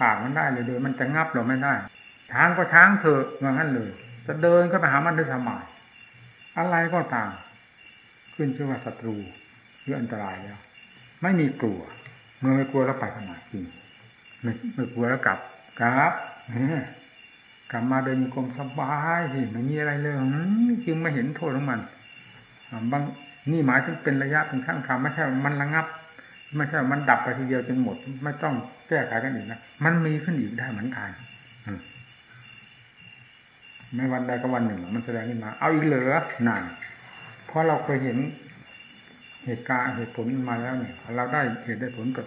ปากมันได้เลยโดยมันจะงับเราไม่ได้ช้างก็ช้างเถอะว่างั้นเลย จะเดินก็ไปหามันด้วยสมัยอะไรก็ตาม ขึ้นชื่อว่าศัตรูหรืออันตรายแล้ว ไม่มีกลัว เมื่อไม่กลัวแล้วไปทำไมจริงไม่ไม่กลัวแล้วกลับกลับกลับมาเดินกรมสบายสิไม่มีอะไรเลยจึงไม่เห็นโทษของมันบาง นี่หมายถึงเป็นระยะเป็นขั้นคำไม่ใช่มันระงับ ไม่ใช่มันดับไปทีเดียวจนหมด ไม่ต้องแก้ไขกันอีกนะมันมีขึ้นอีกได้เหมือนกันไม่วันใดก็วันหนึ่ง มันแสดงขึ้นมา เอาอีกเหลือนานเพราะเราเคยเห็นเหตุการณ์เหตุผลมาแล้วเนี่ย เราได้เหตุได้ผลกับ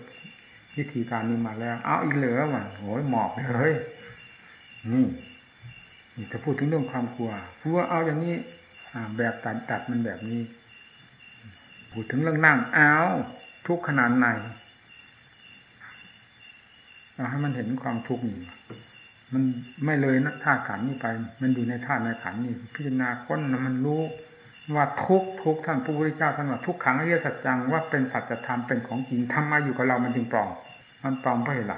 วิธีการนี้มาแล้ว เอาอีกเหลือว่ะโหยหมอบเลยนี่นี่จะพูดถึงเรื่องความกลัวพูดว่าเอาอย่างนี้แบบตัดตัดมันแบบนี้ พูดถึงเรื่องนั่งเอาทุกขนาดไหนเราให้มันเห็นความทุกข์นี่มันไม่เลยนะธาตุขันนี่ไป มันอยู่ในธาตุในขันนี่พิจารณาค้นนะมันรู้ว่าทุกทุกท่านพระพุทธเจ้าท่านว่าทุกขังอริยสัจจังว่าเป็นสัจธรรมเป็นของจริงทำมาอยู่กับเรามันจึงปลอมมันปลอมเพราะอะไร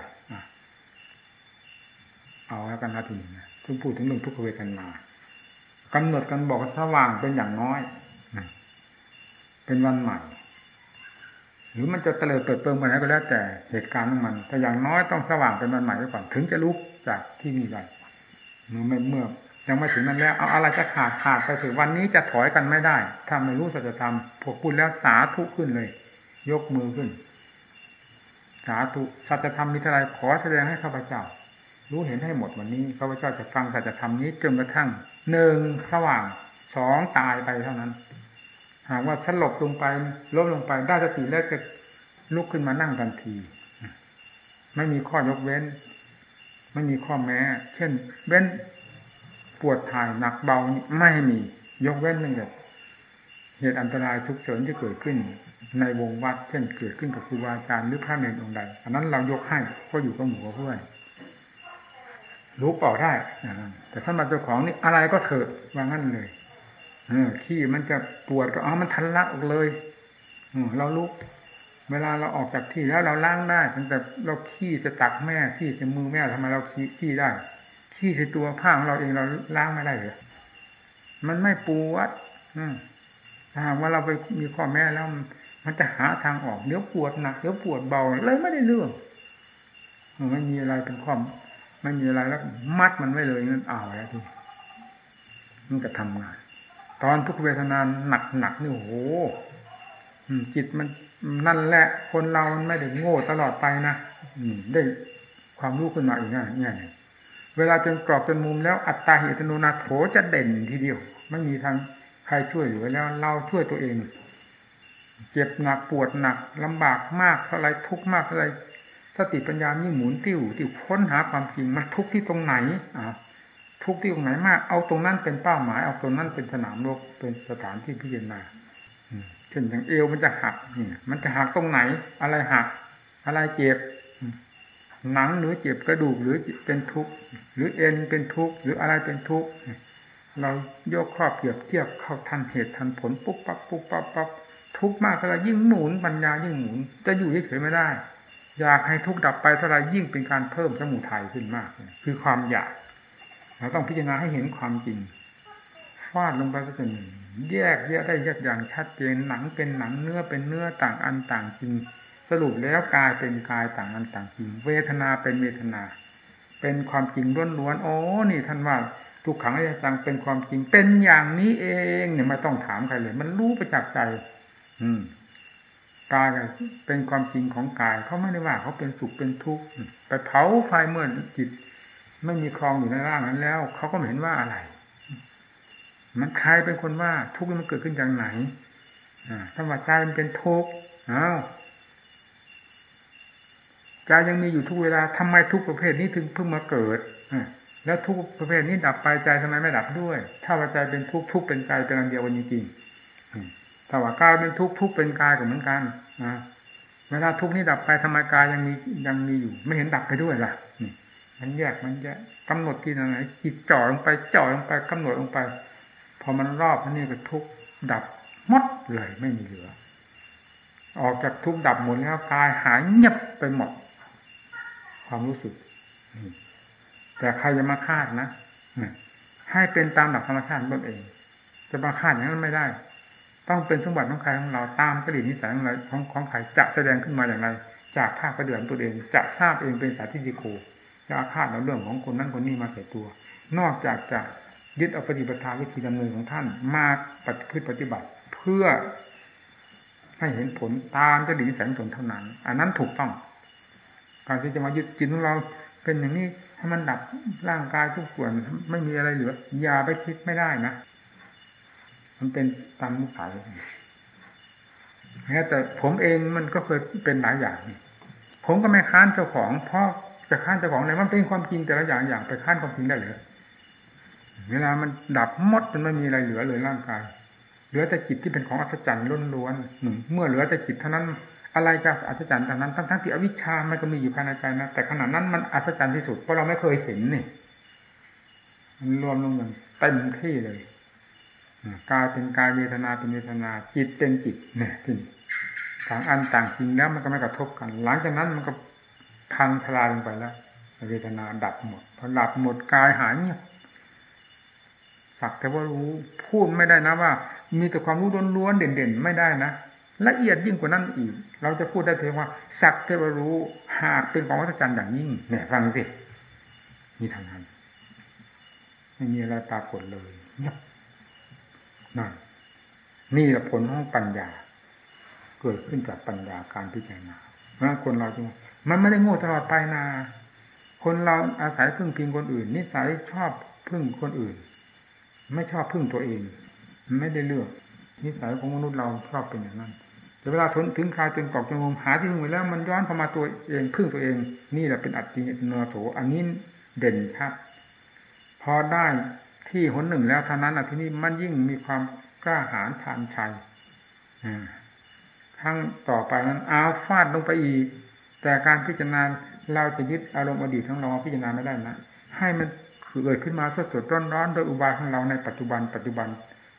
เอาแล้วกันนะทีนี้นะทุกพูดถึงเรื่องทุกขเวทนากำหนดกันบอกสว่างเป็นอย่างน้อย เป็นวันใหม่ หรือมันจะเตลิดเติดเติมไปไหนก็แล้วแต่เหตุการณ์ของมัน แต่อย่างน้อยต้องสว่างเป็นวันใหม่ไว้ก่อนถึงจะลุกจากที่นี่ได้เมื่อเมื่อยังไม่ถึงนั้นแล้ว เอาอะไรจะขาดขาดไปถึงวันนี้จะถอยกันไม่ได้ ถ้าไม่รู้สัจธรรมพวกพูดแล้วสาธุขึ้นเลย ยกมือขึ้น สาธุสัจธรรมมีเท่าไรขอแสดงให้ข้าพเจ้า รู้เห็นให้หมดวันนี้ข้าพเจ้าจะฟังสัจธรรมนี้จนกระทั่งหนึ่งสว่างสองตายไปเท่านั้น หากว่าสลบลงไปล้มลงไปได้สติแล้วจะลุกขึ้นมานั่งทันที ไม่มีข้อยกเว้น ไม่มีข้อแม้ เช่น เว้นปวดถ่ายหนักเบาไม่มียกเว้นหนึ่งเลยเหตุอันตรายทุกเฉินที่เกิดขึ้น ในวงวัดเช่นเกิดขึ้นกับครูบาอาจารย์หรือพระเนรองค์ใดอันนั้นเรายกให้ก็อยู่กับหมู่กับเพื่อนรู้เปล่าได้แต่ถ้ามาเจ้าของนี่อะไรก็เถอะว่างั้นเลย ขี้มันจะปวดก็อ๋อมันทันละออกเลยเราลุก เวลาเราออกจากที่แล้วเราล้างได้ตั้งแต่เราขี้จะตักแม่ขี้จะมือแม่ทำไมเราขี้ขี้ได้ ขี้ในตัวผ้าของเราเองเราล้างไม่ได้เลยมันไม่ปวดถ้าว่าเราไปมีข้อแม่แล้ว มันจะหาทางออกเดี๋ยวปวดหนักเดี๋ยวปวดเบาเลยไม่ได้เรื่องไม่มีอะไรเป็นความไม่มีอะไรแล้ว มัดมันไว้เลยนั่นเอาแล้วทีมันจะทำงาน ตอนทุกเวทนาหนักหนักนี่โอ้โหจิตมันนั่นแหละ คนเรามันไม่ได้โง่ตลอดไปนะได้ความรู้ขึ้นมาอีกนะเนี่ยเวลาจนกรอบจนมุมแล้วอัตตาหิตโนนาโถจะเด่นทีเดียว ไม่มีทางใครช่วยเหลือแล้ว เราช่วยตัวเอง เจ็บหนักปวดหนักลำบากมากเท่าไรทุกมากเท่าไรสติปัญญายิ่งหมุนติ้วติ้วค้นหาความจริงมันทุกข์ที่ตรงไหนอ่า ทุกข์ที่ตรงไหนมาก เอาตรงนั้นเป็นเป้าหมาย เอาตรงนั้นเป็นสนามรบเป็นสถานที่พิจารณาเช่นอย่างเอวมันจะหักนี่มันจะหักตรงไหน อะไรหัก อะไรเจ็บหนังหรือเจ็บกระดูกหรือเป็นทุกข์หรือเอ็นเป็นทุกข์หรืออะไรเป็นทุกข์เรายกครอบเปรียบเทียบเข้าทันเหตุทันผลปุ๊บปั๊บปุ๊บปั๊บปั๊บทุกข์มากเท่าไรยิ่งหมุนปัญญายิ่งหมุน จะอยู่เฉยไม่ได้ อยากให้ทุกข์ดับไปเท่าไรยิ่งเป็นการเพิ่มสมุทัยขึ้นมาก คือความอยาก เราต้องพิจารณาให้เห็นความจริงฟาดลงไปก็จะแยกแยกได้แยกอย่างชัดเจนหนังเป็นหนังเนื้อเป็นเนื้อต่างอันต่างจริง สรุปแล้วกายเป็นกายต่างอันต่างจริง เวทนาเป็นเวทนา เป็นความจริงล้วนๆโอ้นี่ท่านว่าทุกขังอริยสังเป็นความจริงเป็นอย่างนี้เองเนี่ยไม่ต้องถามใครเลย มันรู้ประจักษ์ใจ อืมกายเป็นความจริงของกายเขาไม่ได้ว่าเขาเป็นสุขเป็นทุกข์ไปเผาไฟเมื่อจิต ไม่มีคลองอยู่ในร่างนั้นแล้วเขาก็ไม่เห็นว่าอะไร มันใครเป็นคนว่าทุกข์มันเกิดขึ้นจากไหนอ่าถ้าว่าใจมันเป็นทุกข์อ้าวใจยังมีอยู่ทุกเวลาทำไมทุกประเภทนี้ถึงเพิ่งมาเกิดแล้วทุกประเภทนี้ดับไปใจทำไมไม่ดับด้วย ถ้าว่าใจเป็นทุกทุกเป็นใจเป็นอันเดียวกันจริงๆถ้าว่ากายเป็นทุกทุกเป็นกายก็เหมือนกันนะเวลาทุกนี้ดับไปทำไมกายยังมียังมีอยู่ ไม่เห็นดับไปด้วยล่ะ มันแยกมันแยกกำหนดที่ไหนจิตจ่อลงไปจ่อลงไปกำหนดลงไป พอมันรอบนี่ก็ทุกดับมดเลยไม่มีเหลือ ออกจากทุกดับหมดแล้วกายหายเงียบไปหมด ความรู้สึกแต่ใครจะมาคาดนะให้เป็นตามหลักธรรมชาติตนเอง จะมาคาดอย่างนั้นไม่ได้ ต้องเป็นสมบัติของใครของเราตามกระดิ่งนิสัยของเราของของใครจะแสดงขึ้นมาอย่างไรจากภาคกระเดื่อนตัวเอง จะทราบเองเป็นสาธิติโก จะอาฆาตเอาเรื่องของคนนั้นคนนี้มาใส่ตัว นอกจากจะยึดเอาปฏิบัติวิธีดำเนินของท่านมาปฏิพฤติปฏิบัติเพื่อให้เห็นผลตามกระดิ่งนิสัยของตนเท่านั้น อันนั้นถูกต้อง การที่จะมายึดจิตของเราเป็นอย่างนี้ให้มันดับร่างกายทุกส่วนไม่มีอะไรเหลืออย่าไปคิดไม่ได้นะมันเป็นตามนิสัยแต่ผมเองมันก็เคยเป็นหลายอย่าง ผมก็ไม่ค้านเจ้าของเพราะ จะค้านเจ้าของไหนมันเป็นความจริงแต่ละอย่างอย่างไปค้านความจริงได้เลยเวลามันดับมดมันไม่มีอะไรเหลือเลยร่างกาย เหลือแต่จิตที่เป็นของอัศจรรย์ล้วนๆเมื่อเหลือแต่จิตเท่านั้น อะไรจะอัศจรรย์ทางนั้นทั้งทั้งที่อวิชชามันก็มีอยู่ภายในใจนะแต่ขณะนั้นมันอัศจรรย์ที่สุดเพราะเราไม่เคยเห็นนี่มันรวมลงอย่างเต็มที่เลยกายเป็นกายเวทนาเป็นเวทนา จิตเป็นจิตเนี่ยที่ต่างอันต่างจริงแล้วมันก็ไม่กระทบกัน หลังจากนั้นมันก็ พังทลายลงไปแล้วเวทนาดับหมดพอดับหมดกายหายเงียบสักแต่ว่ารู้พูดไม่ได้นะว่า มีแต่ความรู้ล้วนๆเด่นๆไม่ได้นะละเอียดยิ่งกว่านั้นอีก เราจะพูดได้เพียงว่า สักเทวารู้หากเป็นของวัฏจันทร์อย่างยิ่งเนี่ยฟังสิมีทางนั้นไม่มีอะไรปรากฏเลยเงียบนั่นนี่แหละผลของปัญญา เกิดขึ้นจากปัญญาการพิจารณาเพราะคนเราจึง มันไม่ได้โง่ตลอดไปนา คนเราอาศัยพึ่งพิงคนอื่น นิสัยชอบพึ่งคนอื่น ไม่ชอบพึ่งตัวเอง ไม่ได้เลือก นิสัยของมนุษย์เราชอบเป็นอย่างนั้นแต่เวลาทนถึงคลายจนกรอกจนงมหาที่พึ่งไปแล้ว มันย้อนเข้ามาตัวเองพึ่งตัวเอง นี่แหละเป็นอัตติโนโถอันนี้เด่นชัดพอได้ที่หนหนึ่งแล้วเท่านั้นอะที่นี่มันยิ่งมีความกล้าหาญทานชัยทั้งต่อไปนั้นเอาฟาดลงไปอีก แต่การพิจารณาเราจะยึดอารมณ์อดีตทั้งเราพิจารณาไม่ได้นะ ให้มันเกิดขึ้นมาสดสดร้อนร้อนโดยอุบายของเราในปัจจุบันปัจจุบัน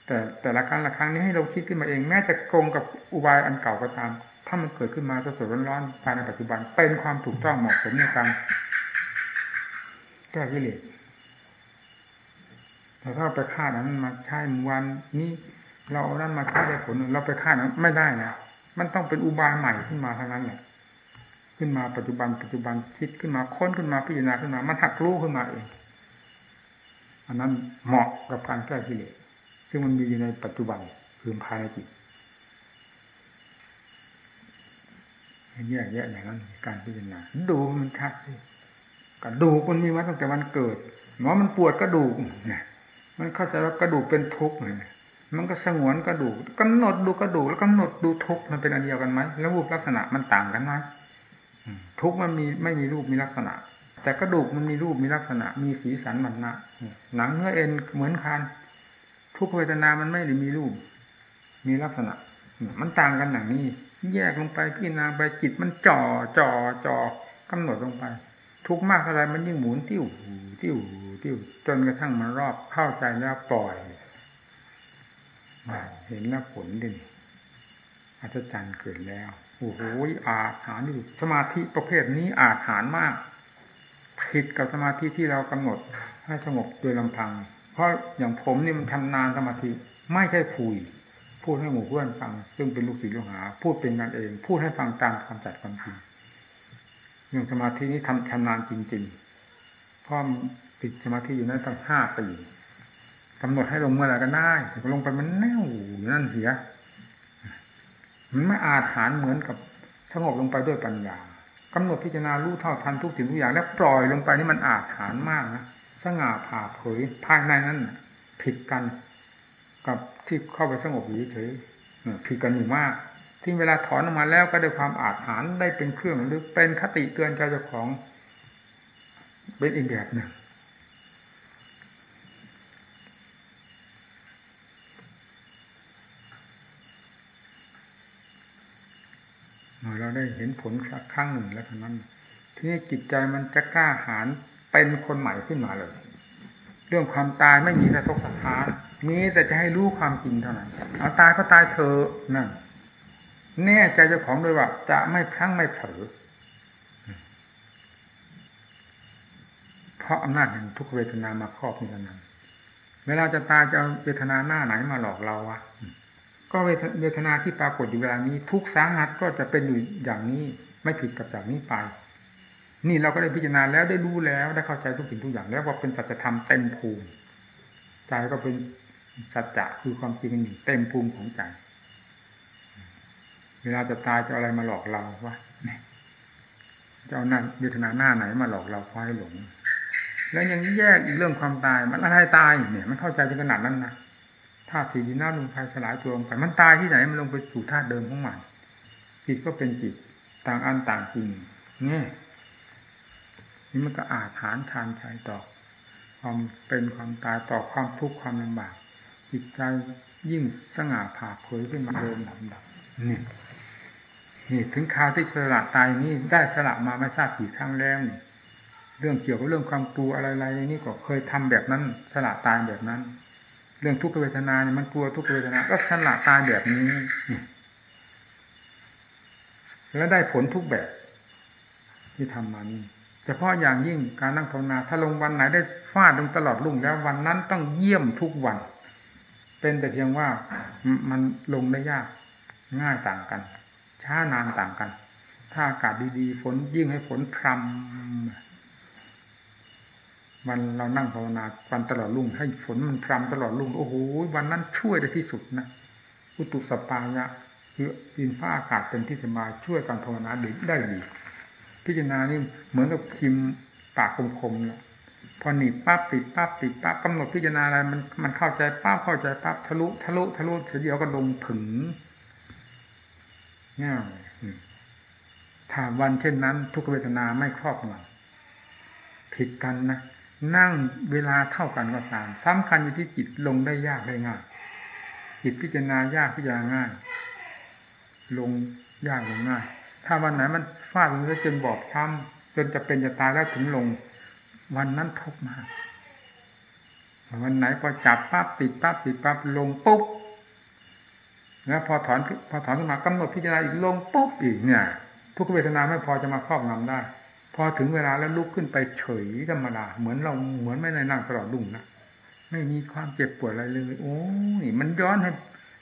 แต่แต่ละครั้งละครั้งนี้ให้เราคิดขึ้นมาเองแม้จะโกงกับอุบายอันเก่าก็ตาม ถ้ามันเกิดขึ้นมาสดๆร้อนๆภายในปัจจุบัน เป็นความถูกต้องเหมาะสมในการแก้กิเลสแต่ถ้าไปฆ่านั้นมาใช้วันนี้เราเอานั้นมาฆ่าได้ผลเราไปฆ่านั้นไม่ได้นะมันต้องเป็นอุบายใหม่ขึ้นมาเทั้งนั้นแหละ ขึ้นมาปัจจุบัน ปัจจุบันคิดขึ้นมาค้นขึ้นมาพิจารณาขึ้นมามันหักรู้ขึ้นมาเองอันนั้นเหมาะกับการแก้กิเลสซึ่งมันมีอยู่ในปัจจุบันคือภายในจิตแยกแยะอย่างนั้นการพิจารณาดูมันชัดกระดูกมันมีมาตั้งแต่วันเกิดหมอมันปวดกระดูกเนี่ยมันเข้าใจว่ากระดูกเป็นทุกข์เนี่ยมันก็สงวนกระดูกกำหนดดูกระดูกแล้วกำหนดดูทุกข์มันเป็นอันเดียวกันไหมแล้วรูปลักษณะมันต่างกันไหม ทุกมันมีไม่มีรูปมีลักษณะ แต่กระดูกมันมีรูปมีลักษณะ มีสีสันมันนะหนังเนื้อเอ็นเหมือนกันทุกเวทนามันไม่ได้มีรูป มีลักษณะ มันต่างกันอย่างนี้ แยกลงไปพี่นาไปจิตมันจ่อจ่อจ่อกำหนดลงไป ทุกมากอะไรมันยิ่งหมุนติ้วติ้วติ้วจนกระทั่งมันรอบเข้าใจแล้วปล่อยเห็นแล้วผลดิอัศจรรย์เกิดแล้ว โอ้โหอาถานนี่สมาธิประเภทนี้อาถานมากผิดกับสมาธิที่เรากำหนดให้สงบโดยลำพัง เพราะอย่างผมนี่มันทำนานสมาธิไม่ใช่คุย พูดให้หมู่เพื่อนฟัง ซึ่งเป็นลูกศิษย์ลูกหา พูดเป็นกันเอง พูดให้ฟังตามความจัดความจริงเรื่องสมาธินี้ทำชำนาญจริงๆเพราะติดสมาธิอยู่นั้นตั้งห้าปีกำหนดให้ลงเมื่อไรก็ได้ลงไปมันแน่วอยู่นั่นเสีย มันไม่อาจหารเหมือนกับสงบลงไปด้วยปัญญากำหนดพิจารณารู้เท่าทันทุกสิ่งทุกอย่างแล้วปล่อยลงไปนี่มันอาจหารมากนะสง่าผ่าเผยภายในนั้นผิดกัน กับที่เข้าไปสงบอยู่เฉยผิดกันอยู่มากที่เวลาถอนออกมาแล้วก็ได้ความอาถรรได้เป็นเครื่องหรือเป็นคติเตือนใจเจ้าของ เป็นอีกแบบหนึ่ง เราได้เห็นผลสักครั้งหนึ่งแล้วเท่านั้นที่นี่จิตใจมันจะกล้าหาญเป็นคนใหม่ขึ้นมาเลย เรื่องความตายไม่มีสะทกสะท้านมีแต่จะให้รู้ความจริงเท่านั้นเอาตายก็ตายเถอนั่นแน่ใจเจ้าของโดยว่าจะไม่พลั้งไม่เผลอเพราะอำนาจแห่งทุกเวทนามาครอบนี่นั้นเวลาจะตายจะเอาเวทนาหน้าไหนมาหลอกเราวะ ก็เวทนาที่ปรากฏอยู่เวลานี้ ทุกสาหัสก็จะเป็นอยู่อย่างนี้ ไม่ผิดกับจากนี้ไป นี่เราก็ได้พิจารณาแล้วได้รู้แล้วได้เข้าใจทุกสิ่งทุกอย่างแล้วว่าเป็นสัจธรรมเต็มภูมิใจก็เป็นสัจจะคือความจริงอยู่เต็มภูมิของใจเวลาจะตายจะอะไรมาหลอกเราวะจะเอาหน้าเวทนาหน้าไหนมาหลอกเราคอยหลง แล้วยังแยกอีกเรื่องความตายมันอะไรตายเนี่ย มันเข้าใจถึงขนาดนั้นนะ ธาตุสี่ดินน้ำลมไฟสลายตัวลงไปมันตายที่ไหนมันลงไปสู่ธาตุเดิมของมันจิตก็เป็นจิตต่างอันต่างจริงเนี่ยนี่มันก็อาจฐานทานใจต่อความเป็นความตายต่อความทุกข์ความลำบาก จิตใจยิ่งสง่าผ่าเผยขึ้นมาเดิมลำดับนี่นี่ถึงคราวที่สละตายนี่ได้สละมาไม่ทราบกี่ครั้งแล้วนี่เรื่องเกี่ยวกับเรื่องความกลัวอะไรๆนี่ก็เคยทำแบบนั้น สละตายแบบนั้น เรื่องทุกขเวทนาเนี่ยมันกลัวทุกขเวทนาก็สละตายแบบนี้ แล้วได้ผลทุกแบบ ที่ทำมานี่เฉพาะอย่างยิ่งการนั่งภาวนา ถ้าลงวันไหนได้ฟาดลงตลอดลุ่งแล้ววันนั้นต้องเยี่ยมทุกวัน เป็นแต่เพียงว่ามันลงได้ยากง่ายต่างกัน ช้านานต่างกัน ถ้าอากาศดีๆฝนยิ่งให้ฝนพรำ วันเรานั่งภาวนาวันตลอดรุ่งให้ฝนมันพรำตลอดรุ่งโอ้โหวันนั้นช่วยได้ที่สุดนะอุตุสปายะคือดินฟ้าอากาศเป็นที่สบาช่วยการภาวนาเด็กได้ดีพิจารณานี่เหมือนกับพิมปากคมๆนะพอหนีปั๊บติดปั๊บติดปั๊บกำหนดพิจารณาอะไรมันมันเข้าใจปั๊บเข้าใจปั๊บทะลุทะลุทะลุเดียวก็ลงถึงง่ายถ้าวันเช่นนั้น ทุกเวทนาไม่ครอบงำผิดกันนะ นั่งเวลาเท่ากันก็ตามสำคัญอยู่ที่จิตลงได้ยากได้ง่ายจิตพิจารณายากพิจารณาง่าย ลงยากลงง่าย ถ้าวันไหนมันฟาดลงจนบอบช้ำจนจะเป็นจะตายแล้วถึงลง วันนั้นทุกมากวันไหนพอจับปั๊บติดปั๊บติดปั๊บลงปุ๊บแล้วพอถอนพอถอนขึ้นมากำหนดพิจารณาอีกลงปุ๊บอีกเนี่ย ทุกเวทนาไม่พอจะมาครอบงำได้ อถึงเวลาแล้วลุกขึ้นไปเฉยธรรมดาเหมือนเราเหมือนไม่ได้นั่งตลอดรุ่งนะไม่มีความเจ็บปวดอะไรเลย โอ้ยมันย้อนให้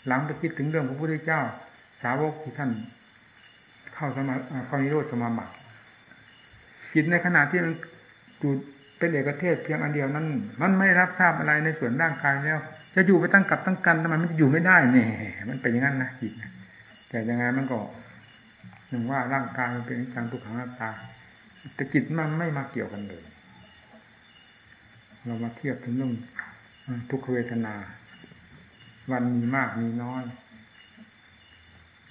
หลังไปคิดถึงเรื่องพระพุทธเจ้า สาวกที่ท่าน เข้าสมาเข้านิโรธสมาบัติจิตในขณะที่มันจูดเป็นเอกเทศเพียงอันเดียวนั้น มันไม่รับทราบอะไรในส่วนร่างกายแล้ว จะอยู่ไปตั้งกับตั้งกันทำไมมันจะอยู่ไม่ได้เนี่ยมันเป็นอย่างนั้นนะจิตนแต่ยังไงมันก็อย่งว่าร่างกายมันเป็นจังทุกขังหน้าตา แต่จิตมันไม่มาเกี่ยวกันเลย เรามาเทียบถึงเรื่องทุกขเวทนา วันมีมากมีน้อย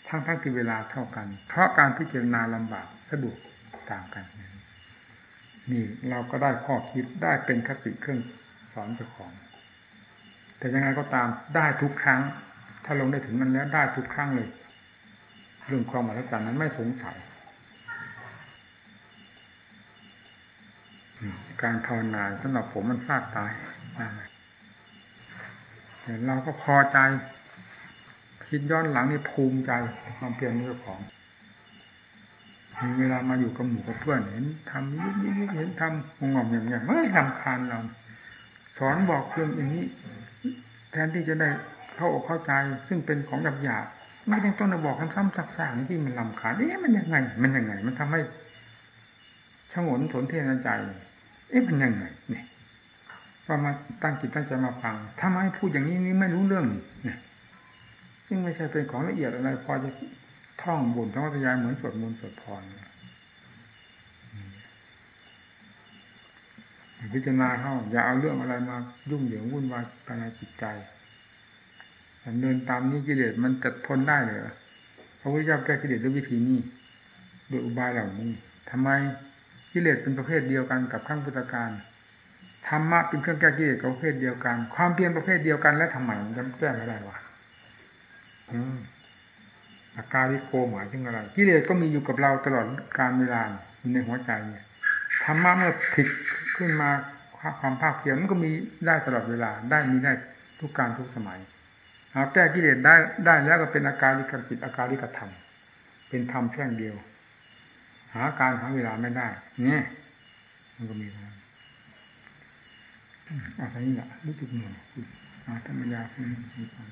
ทั้งทั้งที่เวลาเท่ากัน เพราะการพิจารณาลำบากสะดวกต่างกัน นี่เราก็ได้ข้อคิดได้เป็นคติเครื่องสอนเจ้าของ แต่ยังไงก็ตามได้ทุกครั้ง ถ้าลงได้ถึงนั้นแล้วได้ทุกครั้งเลย เรื่องความหมายการนั้นไม่สงสัย การภาวนาสำหรับผมมันพลาดตายเราก็พอใจ คิดย้อนหลังนี่ภูมิใจความเพียรนี้ของมีเวลามาอยู่กับหมู่กับเพื่อนเห็นทำยิ่งยิ่งเห็นทำงงงอย่างเงี้ยไม่ลำคาญเรา สอนบอกเรื่องอย่างนี้ แทนที่จะได้เข้าอกเข้าใจ ซึ่งเป็นของหยาบหยาบไม่ต้องต้องบอกซ้ำๆซักๆที่มันลำคาญเอ๊ะมันยังไง มันยังไง มันทำให้ชงนสนเทนใจ เอ๊ะมันยังไงเนี่ยพอมาตั้งจิตตั้งใจมาฟังทำไมพูดอย่างนี้นี่ไม่รู้เรื่องเนี่ยซึ่งไม่ใช่เป็นของละเอียดอะไร พอจะท่องบุญท่องวิทยายเหมือนสวดมนต์สวดพรพิจารณาเข้าอย่าเอาเรื่องอะไรมายุ่งเหยิงวุ่นวายภายในจิตใจเดินตามนี้กิเลสมันจะทนได้เลยพระพุทธเจ้าแก้กิเลสด้วยวิธีนี้โดยอุบายเหล่านี้ทำไม กิเลสเป็นประเภทเดียวกันกับขั้งพุทธการธรรมะเป็นเครื่องแก้กิเลสประเภทเดียวกัน ความเพียรประเภทเดียวกันแล้วทำไมมันจะแก้ไม่ได้วะอาการวิโกหมายถึงอะไรกิเลสก็มีอยู่กับเราตลอดการเวลาในหัวใจเนี่ยธรรมะเมื่อผิดขึ้นมาความภาคเพียรมันก็มีได้ตลอดเวลา ได้มีได้ทุกการทุกสมัยเอาแก้กิเลสได้ได้แล้วก็เป็นอาการลิกจิตอาการลิกธรรม เป็นธรรมแท่งเดียว หาการหาเวลาไม่ได้ เนี่ย มันก็มีเท่านั้นอะไรนี่แหละรู้สึกเหนื่อยอาธรรมยาคุณมีความ